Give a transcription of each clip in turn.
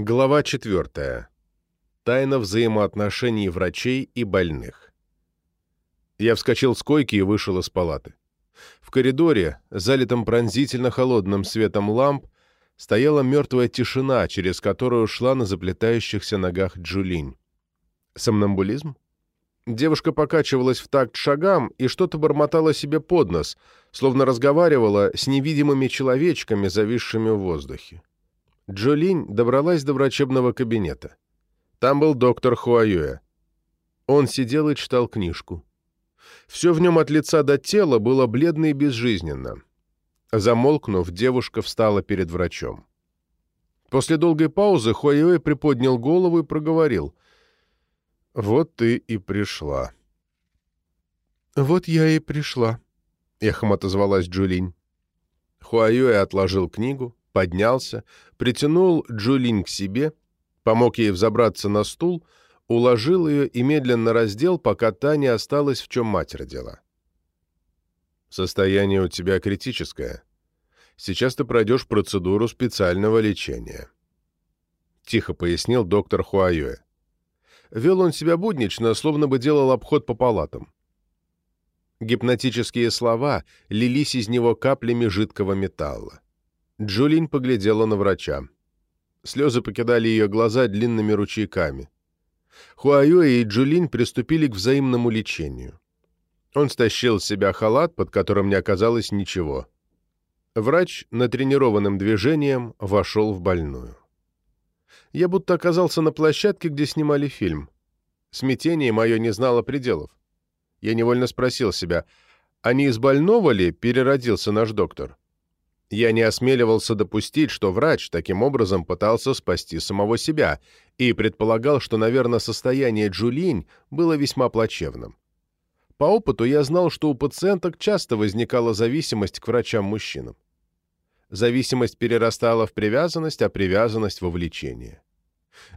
Глава 4. Тайна взаимоотношений врачей и больных. Я вскочил с койки и вышел из палаты. В коридоре, залитом пронзительно холодным светом ламп, стояла мертвая тишина, через которую шла на заплетающихся ногах Джулинь. Сомнамбулизм? Девушка покачивалась в такт шагам и что-то бормотала себе под нос, словно разговаривала с невидимыми человечками, зависшими в воздухе. Джолинь добралась до врачебного кабинета. Там был доктор Хуаюэ. Он сидел и читал книжку. Все в нем от лица до тела было бледно и безжизненно. Замолкнув, девушка встала перед врачом. После долгой паузы Хуаюэ приподнял голову и проговорил. «Вот ты и пришла». «Вот я и пришла», — эхом отозвалась Джулинь. Хуаюэ отложил книгу, поднялся, притянул Джулинь к себе, помог ей взобраться на стул, уложил ее и медленно раздел, пока та не осталась, в чем мать родила. «Состояние у тебя критическое. Сейчас ты пройдешь процедуру специального лечения», — тихо пояснил доктор Хуаюэ. Вел он себя буднично, словно бы делал обход по палатам. Гипнотические слова лились из него каплями жидкого металла. Джулин поглядела на врача. Слезы покидали ее глаза длинными ручейками. Хуаюэ и Джулин приступили к взаимному лечению. Он стащил с себя халат, под которым не оказалось ничего. Врач натренированным движением вошел в больную. Я будто оказался на площадке, где снимали фильм. Смятение мое не знало пределов. Я невольно спросил себя, а не из больного ли переродился наш доктор? Я не осмеливался допустить, что врач таким образом пытался спасти самого себя и предполагал, что, наверное, состояние Джулинь было весьма плачевным. По опыту я знал, что у пациенток часто возникала зависимость к врачам-мужчинам. Зависимость перерастала в привязанность, а привязанность — во влечение.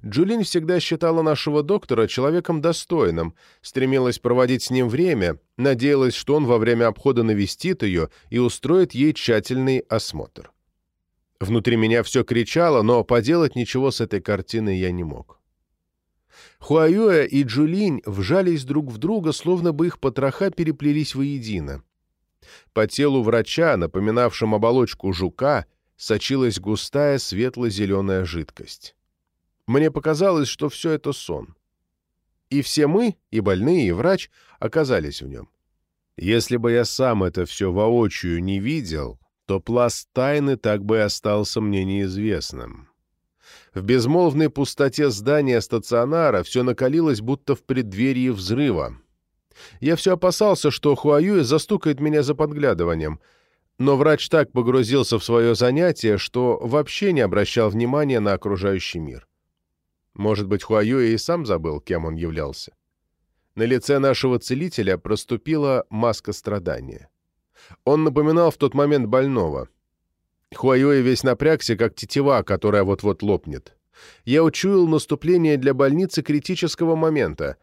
Джулин всегда считала нашего доктора человеком достойным, стремилась проводить с ним время, надеялась, что он во время обхода навестит ее и устроит ей тщательный осмотр. Внутри меня все кричало, но поделать ничего с этой картиной я не мог. Хуаюэ и Джулинь вжались друг в друга, словно бы их потроха переплелись воедино. По телу врача, напоминавшим оболочку жука, сочилась густая светло-зеленая жидкость. Мне показалось, что все это сон. И все мы, и больные, и врач, оказались в нем. Если бы я сам это все воочию не видел, то пласт тайны так бы и остался мне неизвестным. В безмолвной пустоте здания стационара все накалилось, будто в преддверии взрыва. Я все опасался, что Хуаюэ застукает меня за подглядыванием, но врач так погрузился в свое занятие, что вообще не обращал внимания на окружающий мир. Может быть, Хуаюэ и сам забыл, кем он являлся. На лице нашего целителя проступила маска страдания. Он напоминал в тот момент больного. Хуаюэ весь напрягся, как тетива, которая вот-вот лопнет. Я учуял наступление для больницы критического момента.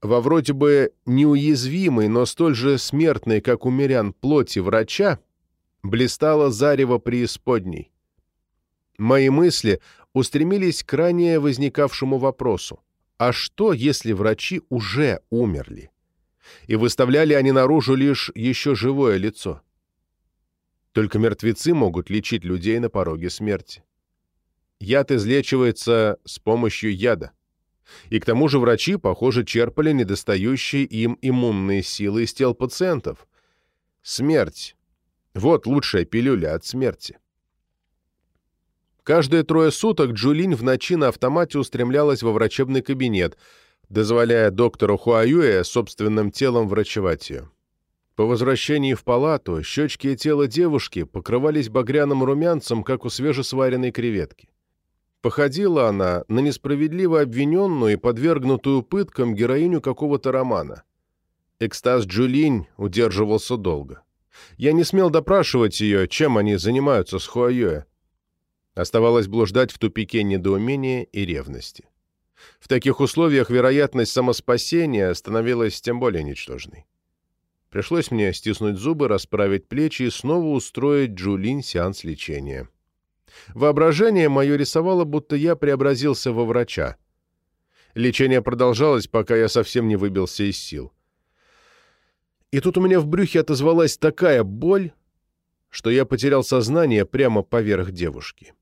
Во вроде бы неуязвимой, но столь же смертной, как у мирян, плоти врача блистало зарево преисподней. Мои мысли устремились к ранее возникавшему вопросу. А что, если врачи уже умерли? И выставляли они наружу лишь еще живое лицо? Только мертвецы могут лечить людей на пороге смерти. Яд излечивается с помощью яда. И к тому же врачи, похоже, черпали недостающие им иммунные силы из тел пациентов. Смерть. Вот лучшая пилюля от смерти. Каждые трое суток Джулинь в ночи на автомате устремлялась во врачебный кабинет, дозволяя доктору Хуаюэ собственным телом врачевать ее. По возвращении в палату щечки и тело девушки покрывались багряным румянцем, как у свежесваренной креветки. Походила она на несправедливо обвиненную и подвергнутую пыткам героиню какого-то романа. Экстаз Джулинь удерживался долго. Я не смел допрашивать ее, чем они занимаются с Хуаюэ. Оставалось блуждать в тупике недоумения и ревности. В таких условиях вероятность самоспасения становилась тем более ничтожной. Пришлось мне стиснуть зубы, расправить плечи и снова устроить Джулин сеанс лечения. Воображение мое рисовало, будто я преобразился во врача. Лечение продолжалось, пока я совсем не выбился из сил. И тут у меня в брюхе отозвалась такая боль, что я потерял сознание прямо поверх девушки.